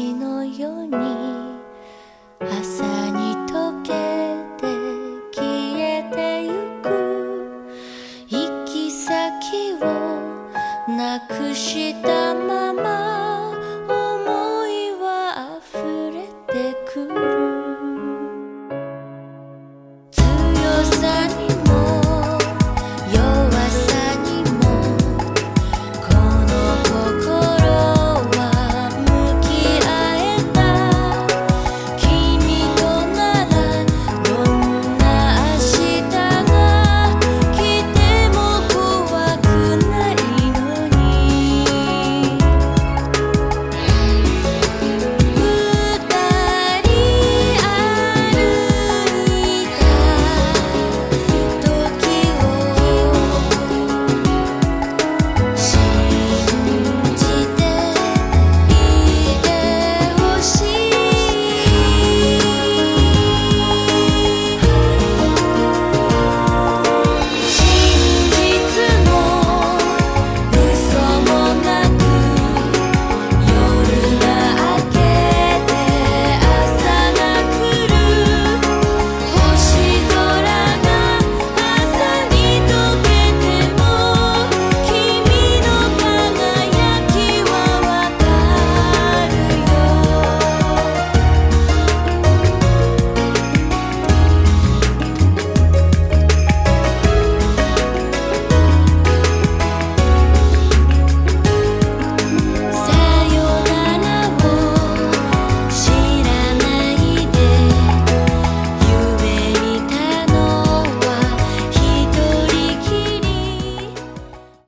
石のように朝に溶けて消えてゆく。行き先をなくしたまま。